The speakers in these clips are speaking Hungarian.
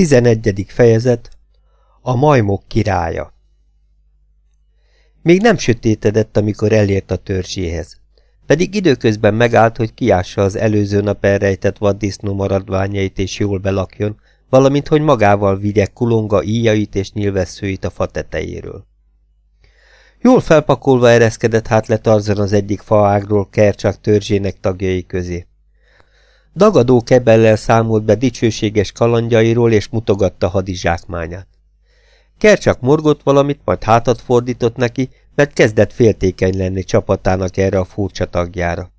11. fejezet A majmok királya Még nem sötétedett, amikor elért a törzséhez. Pedig időközben megállt, hogy kiássa az előző nap elrejtett vaddisznó maradványait és jól belakjon, valamint hogy magával vigye kulonga íjait és nyilvesszőit a fa tetejéről. Jól felpakolva ereszkedett hát le Tarzan az egyik faágról Kercsak törzsének tagjai közé. Dagadó kebellel számolt be dicsőséges kalandjairól, és mutogatta hadizsákmányát. Kercsak morgott valamit, majd hátat fordított neki, mert kezdett féltékeny lenni csapatának erre a furcsa tagjára.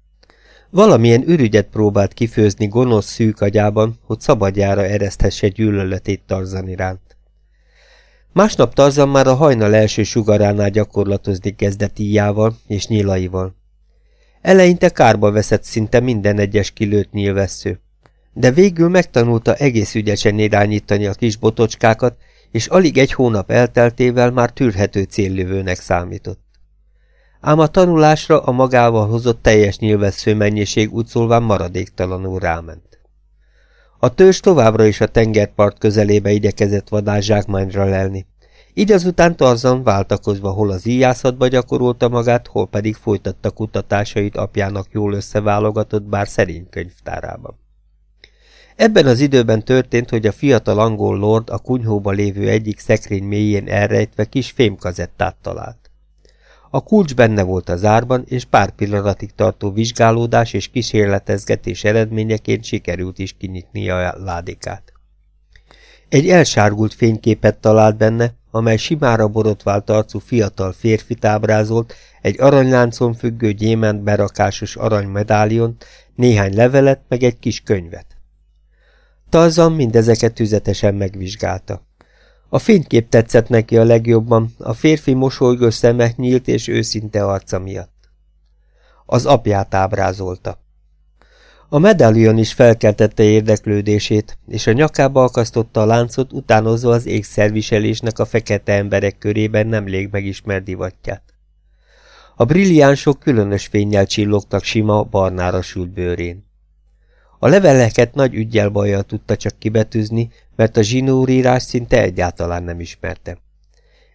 Valamilyen ürügyet próbált kifőzni gonosz szűk agyában, hogy szabadjára ereszthesse gyűlöletét Tarzan iránt. Másnap Tarzan már a hajnal első sugaránál gyakorlatozni kezdett íjával és nyilaival. Eleinte kárba veszett szinte minden egyes kilőtt nyilvessző. De végül megtanulta egész ügyesen irányítani a kis botocskákat, és alig egy hónap elteltével már tűrhető céllövőnek számított. Ám a tanulásra a magával hozott teljes nyilvessző mennyiség úgy szólván maradéktalanul ráment. A törzs továbbra is a tengerpart közelébe igyekezett vadászsákmányra lelni, így azután Tarzan váltakozva hol az íjászatba gyakorolta magát, hol pedig folytatta kutatásait apjának jól összeválogatott, bár szerény könyvtárában. Ebben az időben történt, hogy a fiatal angol lord a kunyhóba lévő egyik szekrény mélyén elrejtve kis fémkazettát talált. A kulcs benne volt a zárban, és pár pillanatig tartó vizsgálódás és kísérletezgetés eredményeként sikerült is kinyitni a ládikát. Egy elsárgult fényképet talált benne, amely simára borotvált arcú fiatal férfit ábrázolt, egy aranyláncon függő gyémánt berakásos aranymedáliont, néhány levelet, meg egy kis könyvet. Tarzan mindezeket tüzetesen megvizsgálta. A fénykép tetszett neki a legjobban, a férfi mosolygó szeme nyílt és őszinte arca miatt. Az apját ábrázolta. A medalion is felkeltette érdeklődését, és a nyakába akasztotta a láncot, utánozva az ékszerviselésnek a fekete emberek körében nemrég megismert divatját. A brilliánsok különös fényjel csillogtak sima, barnára sült bőrén. A leveleket nagy ügyjel bajjal tudta csak kibetűzni, mert a zsinórírás szinte egyáltalán nem ismerte.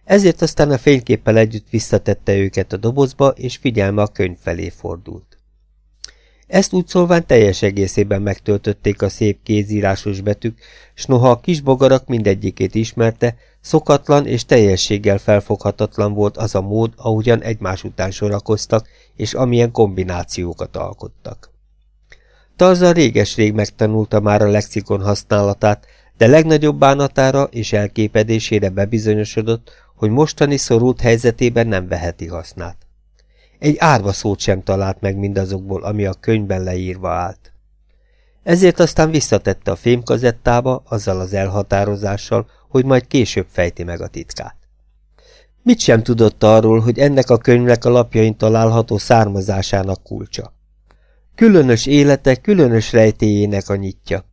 Ezért aztán a fényképpel együtt visszatette őket a dobozba, és figyelme a könyv felé fordult. Ezt úgy szólván teljes egészében megtöltötték a szép kézírásos betűk, s noha a kis bogarak mindegyikét ismerte, szokatlan és teljességgel felfoghatatlan volt az a mód, ahogyan egymás után sorakoztak, és amilyen kombinációkat alkottak. Tarzan réges-rég megtanulta már a lexikon használatát, de legnagyobb bánatára és elképedésére bebizonyosodott, hogy mostani szorult helyzetében nem veheti hasznát. Egy árva szót sem talált meg mindazokból, ami a könyvben leírva állt. Ezért aztán visszatette a fémkazettába, azzal az elhatározással, hogy majd később fejti meg a titkát. Mit sem tudott arról, hogy ennek a könyvnek a lapjain található származásának kulcsa. Különös élete, különös rejtéjének a nyitja.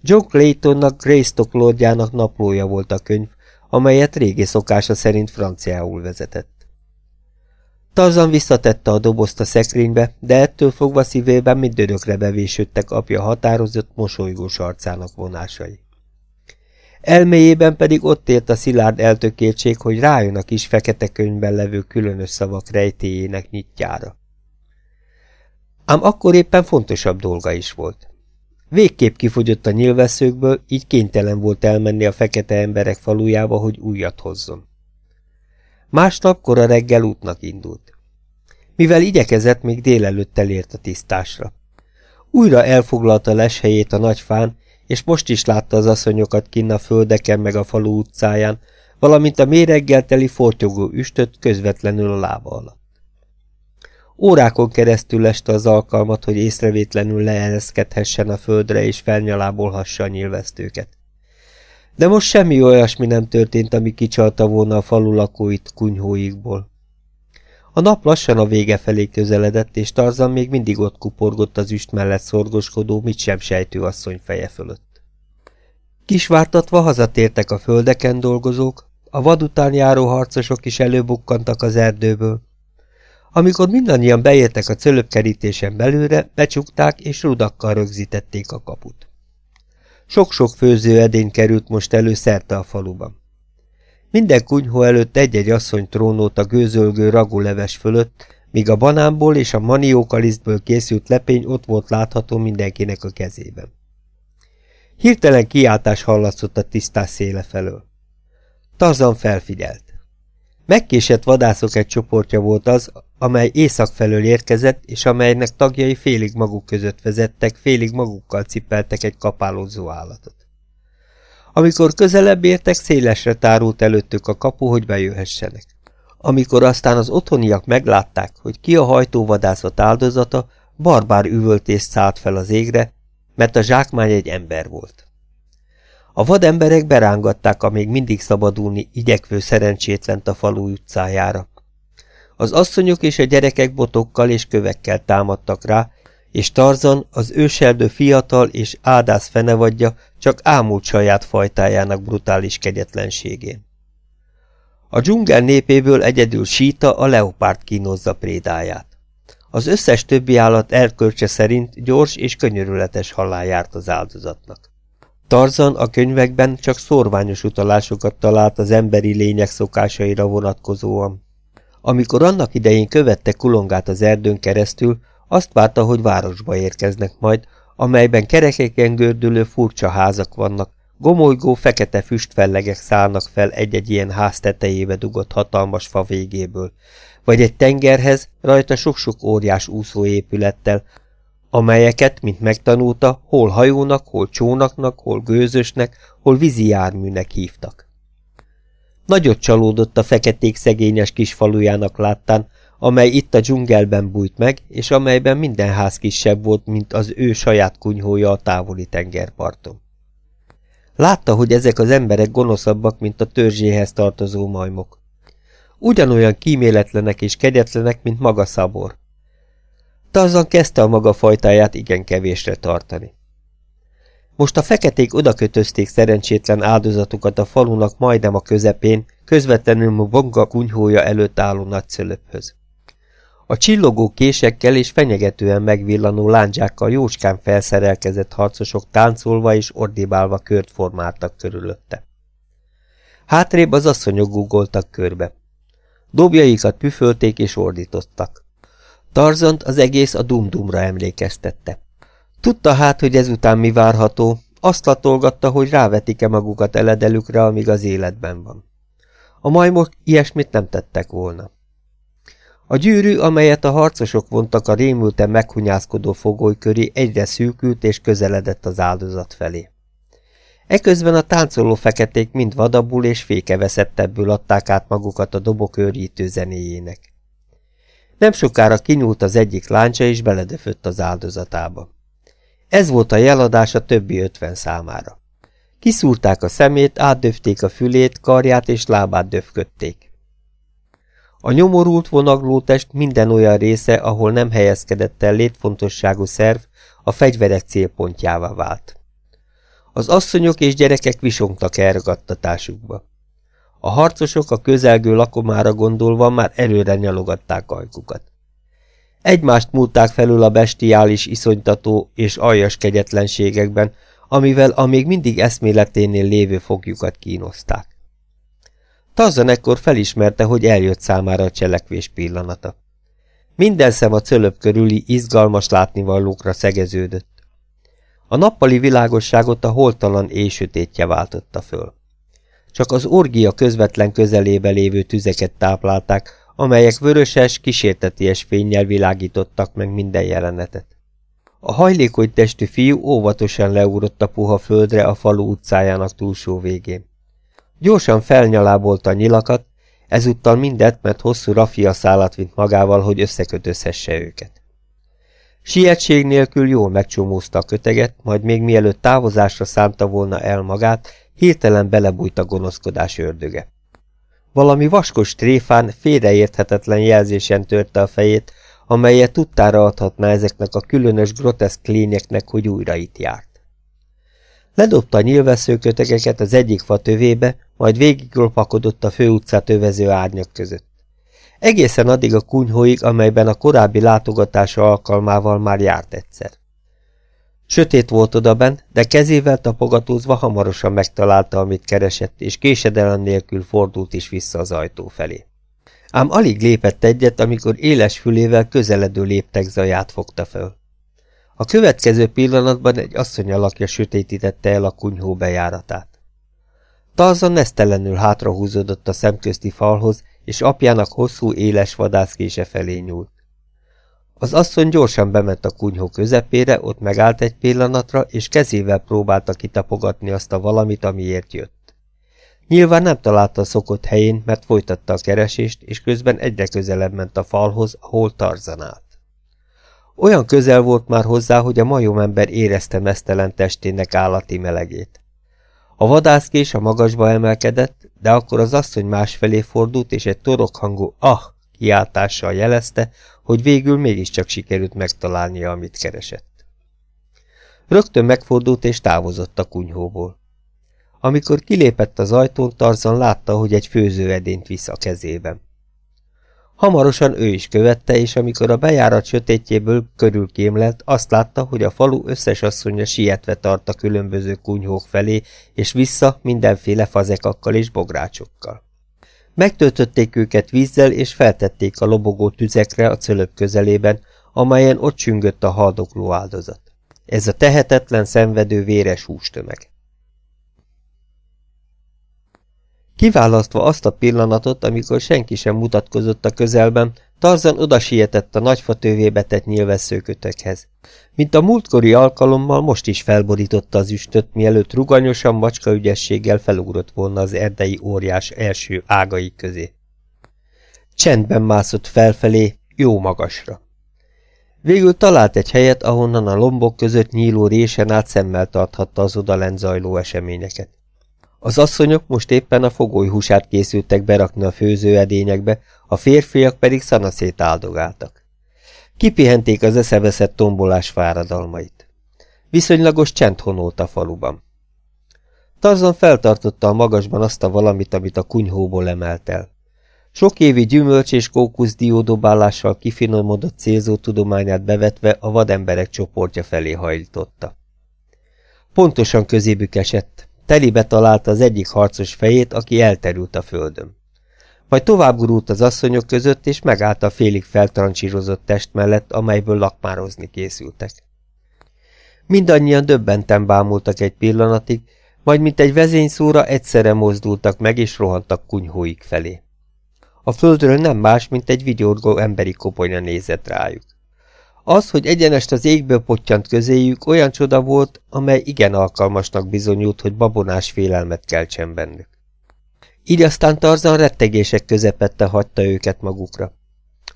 John Claytonnak Greystock lordjának naplója volt a könyv, amelyet régi szokása szerint franciául vezetett. Tarzan visszatette a dobozt a szekrénybe, de ettől fogva szívében mindörökre bevésődtek apja határozott, mosolygós arcának vonásai. Elméjében pedig ott ért a szilárd eltökéltség, hogy rájön a kis fekete könyvben levő különös szavak rejtéjének nyitjára. Ám akkor éppen fontosabb dolga is volt. Végképp kifogyott a nyilvesszőkből, így kénytelen volt elmenni a fekete emberek falujába, hogy újat hozzon. Másnap kora reggel útnak indult. Mivel igyekezett, még délelőtt elért a tisztásra. Újra elfoglalta leshelyét a nagy fán, és most is látta az asszonyokat kinn a földeken meg a falu utcáján, valamint a méreggel teli fortyogó üstöt közvetlenül a lába alatt. Órákon keresztül leste az alkalmat, hogy észrevétlenül leereszkedhessen a földre és felnyalábolhassa a nyilvesztőket. De most semmi olyasmi nem történt, ami kicsalta volna a falu lakóit kunyhóikból. A nap lassan a vége felé közeledett, és Tarzan még mindig ott kuporgott az üst mellett szorgoskodó, mit sem sejtő asszony feje fölött. Kisvártatva hazatértek a földeken dolgozók, a vad után járó harcosok is előbukkantak az erdőből. Amikor mindannyian beértek a cölöpkerítésen belőle, becsukták és rudakkal rögzítették a kaput. Sok-sok főző edény került most elő szerte a faluban. Minden kunyhó előtt egy-egy asszony trónolt a gőzölgő raguleves fölött, míg a banánból és a maniókalisztből készült lepény ott volt látható mindenkinek a kezében. Hirtelen kiáltás hallatszott a tisztás széle felől. Tarzan felfigyelt. Megkésett vadászok egy csoportja volt az, amely észak felől érkezett, és amelynek tagjai félig maguk között vezettek, félig magukkal cipeltek egy kapálózó állatot. Amikor közelebb értek, szélesre tárult előttük a kapu, hogy bejöhessenek. Amikor aztán az otthoniak meglátták, hogy ki a hajtóvadászat áldozata, barbár üvöltés szállt fel az égre, mert a zsákmány egy ember volt. A vademberek berángatták a még mindig szabadulni igyekvő szerencsétlent a falu utcájára. Az asszonyok és a gyerekek botokkal és kövekkel támadtak rá, és Tarzan, az őseldő fiatal és ádász fenevadja csak ámult saját fajtájának brutális kegyetlenségén. A dzsungel népéből egyedül síta a leopárt kínozza prédáját. Az összes többi állat elkölcse szerint gyors és könyörületes halál járt az áldozatnak. Tarzan a könyvekben csak szorványos utalásokat talált az emberi lények szokásaira vonatkozóan. Amikor annak idején követte kulongát az erdőn keresztül, azt várta, hogy városba érkeznek majd, amelyben kerekeken gördülő furcsa házak vannak, gomolygó fekete füstfellegek szállnak fel egy-egy ilyen ház tetejébe dugott hatalmas fa végéből, vagy egy tengerhez, rajta sok-sok óriás úszóépülettel, amelyeket, mint megtanulta, hol hajónak, hol csónaknak, hol gőzösnek, hol vízi járműnek hívtak. Nagyot csalódott a feketék szegényes kis falujának láttán, amely itt a dzsungelben bújt meg, és amelyben minden ház kisebb volt, mint az ő saját kunyhója a távoli tengerparton. Látta, hogy ezek az emberek gonoszabbak, mint a törzséhez tartozó majmok. Ugyanolyan kíméletlenek és kegyetlenek, mint maga Szabor. Tarzan kezdte a maga fajtáját igen kevésre tartani. Most a feketék odakötözték szerencsétlen áldozatukat a falunak majdnem a közepén, közvetlenül a bonga kunyhója előtt álló nagyszölöphöz. A csillogó késekkel és fenyegetően megvillanó lándzsákkal jócskán felszerelkezett harcosok táncolva és ordibálva kört formáltak körülötte. Hátrébb az asszonyok gugoltak körbe. Dobjaikat püfölték és ordítottak. Tarzant az egész a dumdumra emlékeztette. Tudta hát, hogy ezután mi várható, azt latolgatta, hogy rávetik-e magukat eledelükre, amíg az életben van. A majmok ilyesmit nem tettek volna. A gyűrű, amelyet a harcosok vontak a rémülten meghunyászkodó fogoly köré, egyre szűkült és közeledett az áldozat felé. Eközben a táncoló feketék mind vadabbul és fékeveszettebbül adták át magukat a dobok őrítő zenéjének. Nem sokára kinyúlt az egyik láncsa és beledöfött az áldozatába. Ez volt a jeladás a többi ötven számára. Kiszúrták a szemét, átdöfték a fülét, karját és lábát döfködték. A nyomorult vonagló test minden olyan része, ahol nem helyezkedett el létfontosságú szerv, a fegyverek célpontjává vált. Az asszonyok és gyerekek visongtak elragadtatásukba. A harcosok a közelgő lakomára gondolva már előre nyalogatták ajkukat. Egymást múlták felül a bestiális iszonytató és aljas kegyetlenségekben, amivel a még mindig eszméleténél lévő fogjukat kínozták. Tarzan ekkor felismerte, hogy eljött számára a cselekvés pillanata. Minden szem a cölöp körüli izgalmas látnivalókra szegeződött. A nappali világosságot a holtalan éjsötétje váltotta föl. Csak az orgia közvetlen közelébe lévő tüzeket táplálták, amelyek vöröses, kísérteties fényjel világítottak meg minden jelenetet. A hajlékony testű fiú óvatosan leugrott a puha földre a falu utcájának túlsó végén. Gyorsan felnyalábolta a nyilakat, ezúttal mindet, mert hosszú rafia szállat vint magával, hogy összekötözhesse őket. Sietség nélkül jól megcsomózta a köteget, majd még mielőtt távozásra szánta volna el magát, hirtelen belebújt a gonoszkodás ördöge. Valami vaskos tréfán félreérthetetlen jelzésen törte a fejét, amelyet tudtára adhatná ezeknek a különös groteszk lényeknek, hogy újra itt járt. Ledobta nyilvesszőkötegeket az egyik fa tövébe, majd végiglopakodott a főutcát övező árnyak között. Egészen addig a kunyhóig, amelyben a korábbi látogatása alkalmával már járt egyszer. Sötét volt odaben, de kezével tapogatózva hamarosan megtalálta, amit keresett, és késedelem nélkül fordult is vissza az ajtó felé. Ám alig lépett egyet, amikor éles fülével közeledő léptek zaját fogta föl. A következő pillanatban egy asszony alakja sötétítette el a kunyhó bejáratát. Tarzan nesztelenül hátrahúzódott a szemközti falhoz, és apjának hosszú, éles vadászkése felé nyúlt. Az asszony gyorsan bement a kunyhó közepére, ott megállt egy pillanatra, és kezével próbálta kitapogatni azt a valamit, amiért jött. Nyilván nem találta a szokott helyén, mert folytatta a keresést, és közben egyre közelebb ment a falhoz, ahol Tarzan állt. Olyan közel volt már hozzá, hogy a majomember érezte mesztelen testének állati melegét. A vadászkés a magasba emelkedett, de akkor az asszony másfelé fordult, és egy torokhangú ah kiáltással jelezte, hogy végül mégiscsak sikerült megtalálnia, amit keresett. Rögtön megfordult és távozott a kunyhóból. Amikor kilépett az ajtón, Tarzan látta, hogy egy főzőedényt visz a kezében. Hamarosan ő is követte, és amikor a bejárat sötétjéből körül kémlelt, azt látta, hogy a falu összes asszonya sietve tart a különböző kunyhók felé, és vissza mindenféle fazekakkal és bográcsokkal. Megtöltötték őket vízzel, és feltették a lobogó tüzekre a cölöp közelében, amelyen ott süngött a haldokló áldozat. Ez a tehetetlen, szenvedő véres hústömeg. Kiválasztva azt a pillanatot, amikor senki sem mutatkozott a közelben, Tarzan oda sietett a nagyfa tővébe tett nyilvesszőkötökhez. Mint a múltkori alkalommal most is felborította az üstöt, mielőtt ruganyosan macska ügyességgel felugrott volna az erdei óriás első ágai közé. Csendben mászott felfelé, jó magasra. Végül talált egy helyet, ahonnan a lombok között nyíló résen át szemmel tarthatta az odalent zajló eseményeket. Az asszonyok most éppen a fogolyhúsát készültek berakni a főzőedényekbe, a férfiak pedig szanaszét áldogáltak. Kipihenték az eszeveszett tombolás fáradalmait. Viszonylagos csend honolt a faluban. Tarzan feltartotta a magasban azt a valamit, amit a kunyhóból emelt el. Sok évi gyümölcs és kókusz diódobálással kifinomodott célzó tudományát bevetve a vademberek csoportja felé hajlította. Pontosan közébük esett, Telibe találta az egyik harcos fejét, aki elterült a földön. Majd tovább gurult az asszonyok között, és megállt a félig feltrancsírozott test mellett, amelyből lakmározni készültek. Mindannyian döbbenten bámultak egy pillanatig, majd mint egy vezényszóra egyszerre mozdultak meg, és rohantak kunyhóik felé. A földről nem más, mint egy vigyorgó emberi koponya nézett rájuk. Az, hogy egyenest az égből pottyant közéjük, olyan csoda volt, amely igen alkalmasnak bizonyult, hogy babonás félelmet keltsen bennük. Így aztán Tarzan rettegések közepette hagyta őket magukra.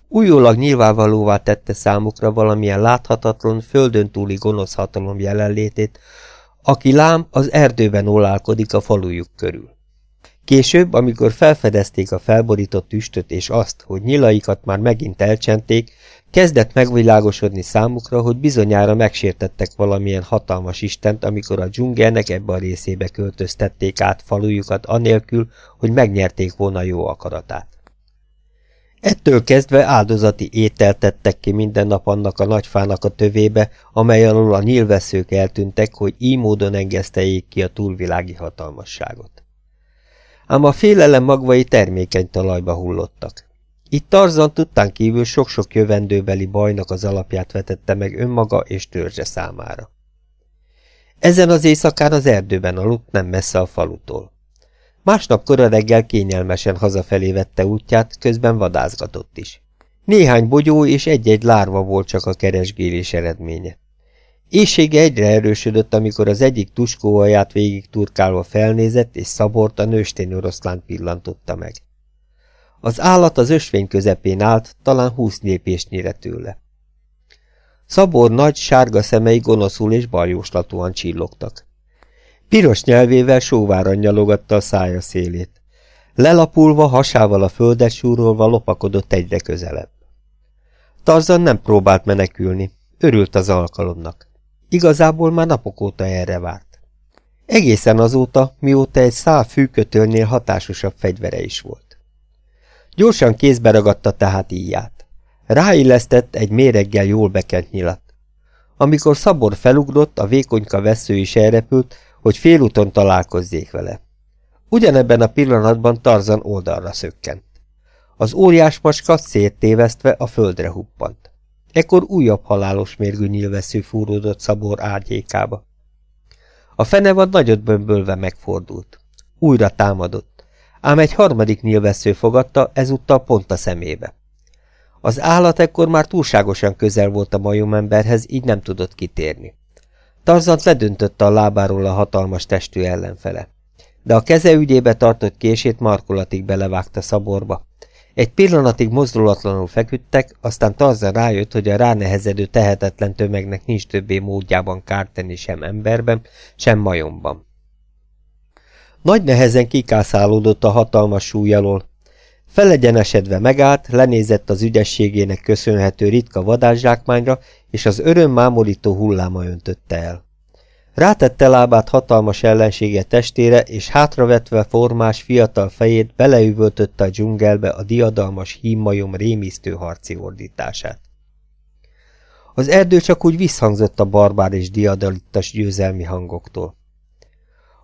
Újólag nyilvánvalóvá tette számukra valamilyen láthatatlan, földön túli gonosz hatalom jelenlétét, aki lám az erdőben olálkodik a falujuk körül. Később, amikor felfedezték a felborított üstöt és azt, hogy nyilaikat már megint elcsenték, kezdett megvilágosodni számukra, hogy bizonyára megsértettek valamilyen hatalmas istent, amikor a dzsungelnek ebbe a részébe költöztették át falujukat anélkül, hogy megnyerték volna jó akaratát. Ettől kezdve áldozati ételt tettek ki minden nap annak a nagyfának a tövébe, amely alól a nyílveszők eltűntek, hogy így módon engeszteljék ki a túlvilági hatalmasságot ám a félelem magvai termékeny talajba hullottak. Itt Tarzan tudtán kívül sok-sok jövendőbeli bajnak az alapját vetette meg önmaga és törzse számára. Ezen az éjszakán az erdőben aludt, nem messze a falutól. Másnap kora reggel kényelmesen hazafelé vette útját, közben vadászgatott is. Néhány bogyó és egy-egy lárva volt csak a keresgélés eredménye. Éjsége egyre erősödött, amikor az egyik tuskóaját végig turkálva felnézett, és szabort a nőstény oroszlán pillantotta meg. Az állat az ösvény közepén állt, talán húsz lépésnyire tőle. Szabor nagy, sárga szemei gonoszul és baljóslatúan csillogtak. Piros nyelvével sóváran nyalogatta a szája szélét. Lelapulva, hasával a földet súrolva lopakodott egyre közelebb. Tarzan nem próbált menekülni, örült az alkalomnak. Igazából már napok óta erre várt. Egészen azóta, mióta egy szál fűkötölnél hatásosabb fegyvere is volt. Gyorsan kézbe ragadta tehát íját. Ráillesztett egy méreggel jól bekent nyilat. Amikor Szabor felugrott, a vékonyka vesző is elrepült, hogy félúton találkozzék vele. Ugyanebben a pillanatban Tarzan oldalra szökkent. Az óriás macska széttévesztve a földre huppant. Ekkor újabb halálos mérgű nyilvessző fúródott Szabor árnyékába. A fenevad nagyot bömbölve megfordult. Újra támadott, ám egy harmadik nyilvessző fogadta, ezúttal pont a szemébe. Az állat ekkor már túlságosan közel volt a majomemberhez, így nem tudott kitérni. Tarzant ledöntötte a lábáról a hatalmas testű ellenfele. De a keze ügyébe tartott kését markolatig belevágta szaborba. Egy pillanatig mozdulatlanul feküdtek, aztán Tarzan rájött, hogy a ránehezedő tehetetlen tömegnek nincs többé módjában kárt tenni sem emberben, sem majomban. Nagy nehezen kikászálódott a hatalmas súly alól. Felegyenesedve megállt, lenézett az ügyességének köszönhető ritka vadászsákmányra, és az öröm mámorító hulláma öntötte el. Rátette lábát hatalmas ellensége testére, és hátravetve formás fiatal fejét beleüvöltötte a dzsungelbe a diadalmas hímmajom rémisztő harci ordítását. Az erdő csak úgy visszhangzott a barbár és diadalittas győzelmi hangoktól.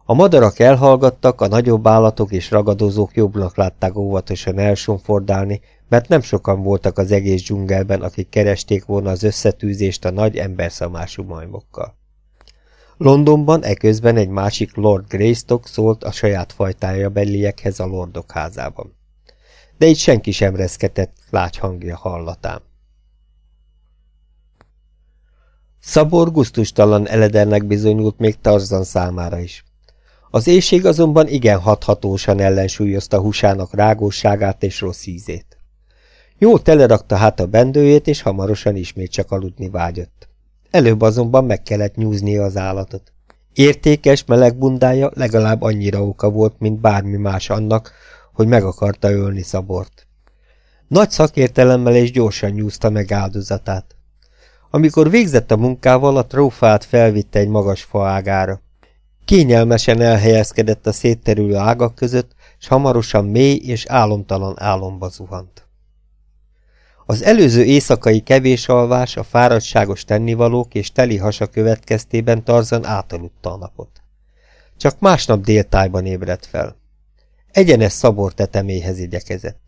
A madarak elhallgattak, a nagyobb állatok és ragadozók jobbnak látták óvatosan elsonfordálni, mert nem sokan voltak az egész dzsungelben, akik keresték volna az összetűzést a nagy emberszamású majmokkal. Londonban eközben egy másik Lord Greystock szólt a saját fajtája belliekhez a lordok házában. De itt senki sem reszketett lágy hangja hallatán. Szabor guztustalan eledelnek bizonyult még Tarzan számára is. Az éjség azonban igen hathatósan ellensúlyozta húsának rágóságát és rossz ízét. Jól telerakta hát a bendőjét, és hamarosan ismét csak aludni vágyott. Előbb azonban meg kellett nyúznia az állatot. Értékes, meleg bundája legalább annyira oka volt, mint bármi más annak, hogy meg akarta ölni Szabort. Nagy szakértelemmel és gyorsan nyúzta meg áldozatát. Amikor végzett a munkával, a trófát felvitte egy magas faágára. Kényelmesen elhelyezkedett a szétterülő ágak között, s hamarosan mély és álomtalan álomba zuhant. Az előző éjszakai kevés alvás, a fáradtságos tennivalók és teli hasa következtében Tarzan átaludta a napot. Csak másnap déltájban ébredt fel. Egyenes szabor teteméhez igyekezett.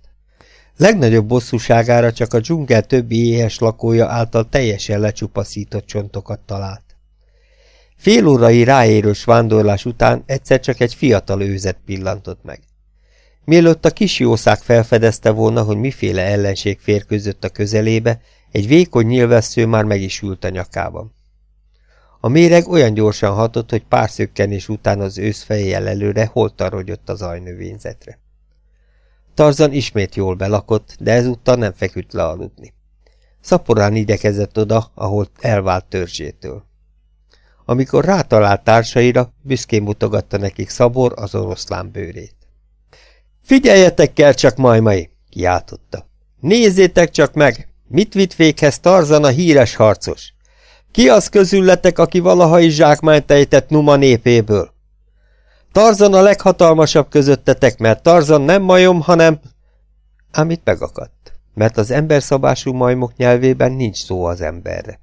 Legnagyobb bosszúságára csak a dzsungel többi éhes lakója által teljesen lecsupaszított csontokat talált. Fél órai ráérős vándorlás után egyszer csak egy fiatal őzet pillantott meg. Mielőtt a kis jószág felfedezte volna, hogy miféle ellenség férkőzött a közelébe, egy vékony nyilvessző már meg is ült a nyakában. A méreg olyan gyorsan hatott, hogy pár szökkenés után az ősz fejjel előre holtan rogyott az ajnövényzetre. Tarzan ismét jól belakott, de ezúttal nem feküdt le aludni. Szaporán igyekezett oda, ahol elvált törzsétől. Amikor rátalált társaira, büszkén mutogatta nekik Szabor az oroszlán bőrét. Figyeljetek kell csak, majmai! kiáltotta. Nézzétek csak meg! Mit vitt véghez Tarzan a híres harcos? Ki az közületek, aki valaha is zsákmányt ejtett Numa népéből? Tarzan a leghatalmasabb közöttetek, mert Tarzan nem majom, hanem... Ám itt megakadt, mert az emberszabású majmok nyelvében nincs szó az emberre.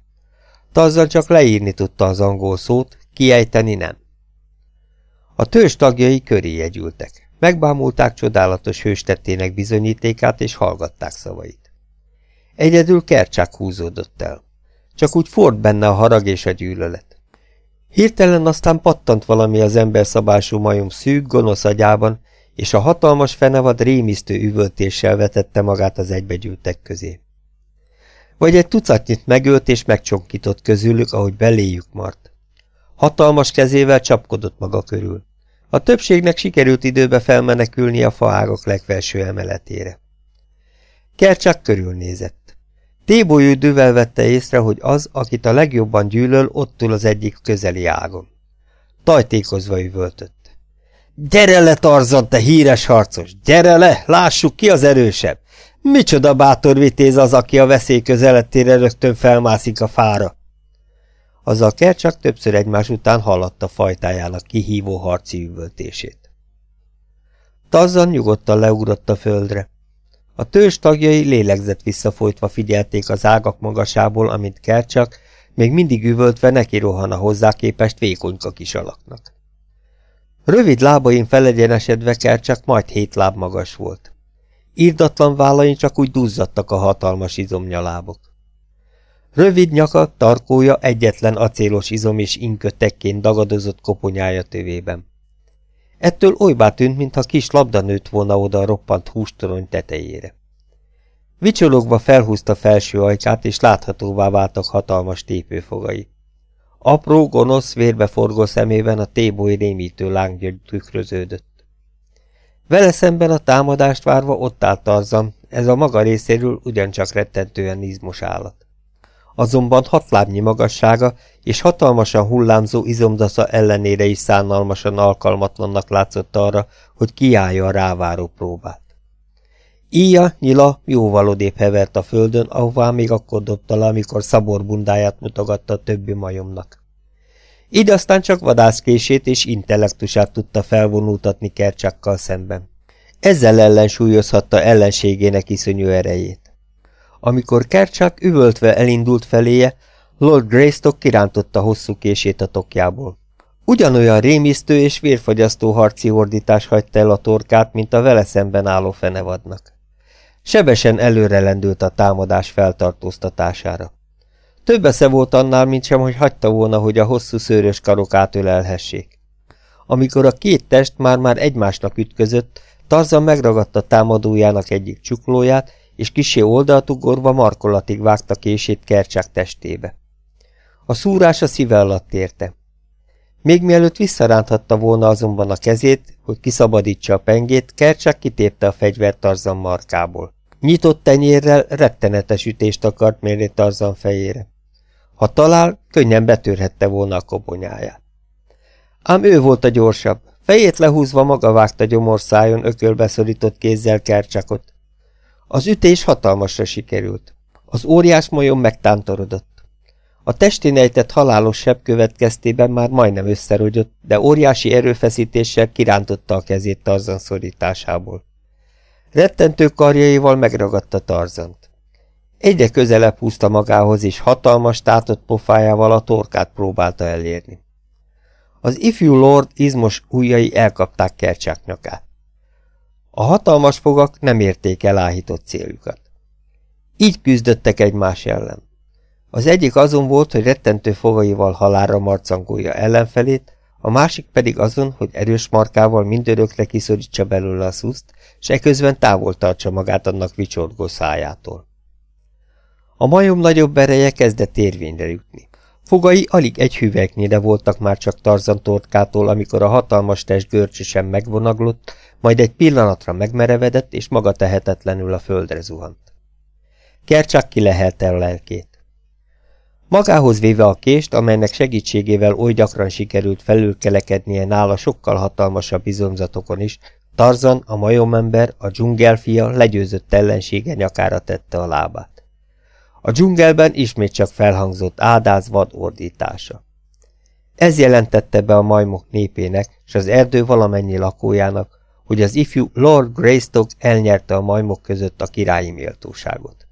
Tarzan csak leírni tudta az angol szót, kiejteni nem. A törzs tagjai köré jegyültek. Megbámulták csodálatos hőstettének bizonyítékát, és hallgatták szavait. Egyedül Kercsák húzódott el. Csak úgy ford benne a harag és a gyűlölet. Hirtelen aztán pattant valami az emberszabású majom szűk, gonosz agyában, és a hatalmas fenevad rémisztő üvöltéssel vetette magát az egybegyűltek közé. Vagy egy tucatnyit megölt és megcsonkított közülük, ahogy beléjük mart. Hatalmas kezével csapkodott maga körül. A többségnek sikerült időbe felmenekülni a faágok legfelső emeletére. Kercsak körülnézett. Tébolyú düvel vette észre, hogy az, akit a legjobban gyűlöl, ott ül az egyik közeli ágon. Tajtékozva üvöltött. Gyere le, Tarzan, te híres harcos! Gyere le, lássuk ki az erősebb! Micsoda bátor vitéz az, aki a veszély közelettére rögtön felmászik a fára! Azzal kell csak többször egymás után hallatta fajtájának kihívó harci üvöltését. Tazzan nyugodtan leugrott a földre. A tős tagjai lélegzett visszafolytva figyelték az ágak magasából, amint Kercsak még mindig üvöltve neki rohan a hozzá képest vékonyka kis alaknak. Rövid lábain felegyenesedve csak majd hét láb magas volt. Írdatlan vállain csak úgy duzzadtak a hatalmas izomnyalábok. Rövid nyaka, tarkója egyetlen acélos izom és inkötekként dagadozott koponyája tövében. Ettől olybá tűnt, mintha kis labda nőtt volna oda a roppant hústorony tetejére. Vicsologva felhúzta felső ajkát, és láthatóvá váltak hatalmas tépőfogai. Apró, gonosz, vérbeforgó szemében a téboly rémítő lánggyögy tükröződött. Vele szemben a támadást várva ott állt Tarzan, ez a maga részéről ugyancsak rettentően izmos állat. Azonban hat lábnyi magassága és hatalmasan hullámzó izomdasza ellenére is szánalmasan alkalmatlannak látszott arra, hogy kiállja a ráváró próbát. Íja, nyila jóval odébb hevert a földön, ahová még akkor dobta le, amikor szaborbundáját mutogatta a többi majomnak. Így aztán csak vadászkését és intellektusát tudta felvonultatni Kercsakkal szemben. Ezzel ellensúlyozhatta ellenségének iszonyú erejét. Amikor Kercsak üvöltve elindult feléje, Lord Greystock kirántotta hosszú kését a tokjából. Ugyanolyan rémisztő és vérfagyasztó harci ordítás hagyta el a torkát, mint a vele szemben álló fenevadnak. Sebesen előre lendült a támadás feltartóztatására. Több esze volt annál, mint sem, hogy hagyta volna, hogy a hosszú szőrös karok átölelhessék. Amikor a két test már-már egymásnak ütközött, Tarzan megragadta támadójának egyik csuklóját, és kisé oldalt ugorva markolatig vágta kését Kercsák testébe. A szúrás a szíve alatt érte. Még mielőtt visszaránthatta volna azonban a kezét, hogy kiszabadítsa a pengét, Kercsák kitépte a fegyvert Tarzan markából. Nyitott tenyérrel rettenetes ütést akart mérni Tarzan fejére. Ha talál, könnyen betörhette volna a kobonyáját. Ám ő volt a gyorsabb. Fejét lehúzva maga vágta gyomorszájon ökölbeszorított kézzel Kercsakot. Az ütés hatalmasra sikerült. Az óriás majom megtántorodott. A testén ejtett halálos seb következtében már majdnem összerogyott, de óriási erőfeszítéssel kirántotta a kezét Tarzan szorításából. Rettentő karjaival megragadta Tarzant. Egyre közelebb húzta magához, és hatalmas tátott pofájával a torkát próbálta elérni. Az ifjú lord izmos ujjai elkapták Kercsák. A hatalmas fogak nem érték el áhított céljukat. Így küzdöttek egymás ellen. Az egyik azon volt, hogy rettentő fogaival halára marcangolja ellenfelét, a másik pedig azon, hogy erős markával mindörökre kiszorítsa belőle a szuszt, s eközben távol tartsa magát annak vicsorgó szájától. A majom nagyobb ereje kezdett érvényre jutni. Fogai alig egy hüvegnyire voltak már csak Tarzan tortkától, amikor a hatalmas test görcsösen megvonaglott, majd egy pillanatra megmerevedett, és maga tehetetlenül a földre zuhant. Kercsak kilehelte a lelkét. Magához véve a kést, amelynek segítségével oly gyakran sikerült felülkelekednie nála sokkal hatalmasabb bizonzatokon is, Tarzan, a majomember, a dzsungelfia legyőzött ellensége nyakára tette a lábát. A dzsungelben ismét csak felhangzott ádáz vad ordítása. Ez jelentette be a majmok népének, és az erdő valamennyi lakójának, hogy az ifjú Lord Greystock elnyerte a majmok között a királyi méltóságot.